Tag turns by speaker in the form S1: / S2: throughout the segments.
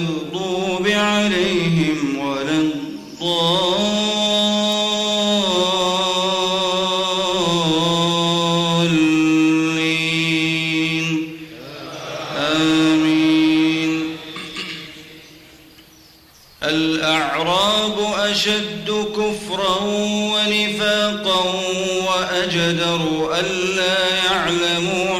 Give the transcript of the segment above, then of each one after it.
S1: المغضوب عليهم ولا الضالين. آمين. الأعراب أشد كفرا ونفاقا وأجدر ألا يعلموا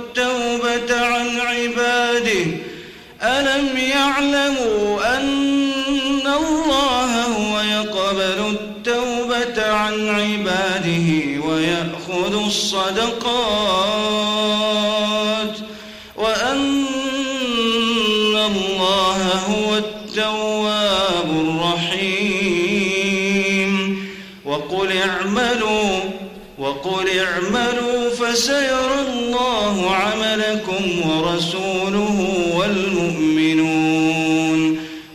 S1: عباده ويأخذ الصدقات وأن الله هو التواب الرحيم. وقل اعملوا وقل اعملوا فسيرى الله عملكم ورسوله والمؤمنون.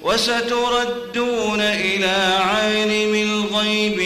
S1: وستردون إلى عالم الغيب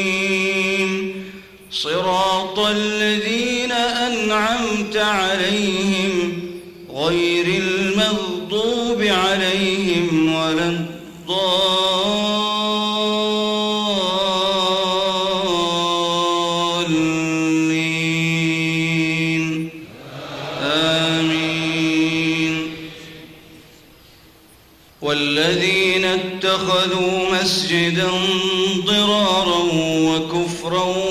S1: صراط الذين أنعمت عليهم غير المغضوب عليهم ولا الضالين. آمين. والذين اتخذوا مسجدا ضرارا وكفرا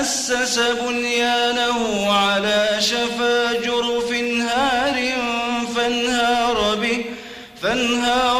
S1: أسس بنيانه على شفا جرف هار فانهار به فانهار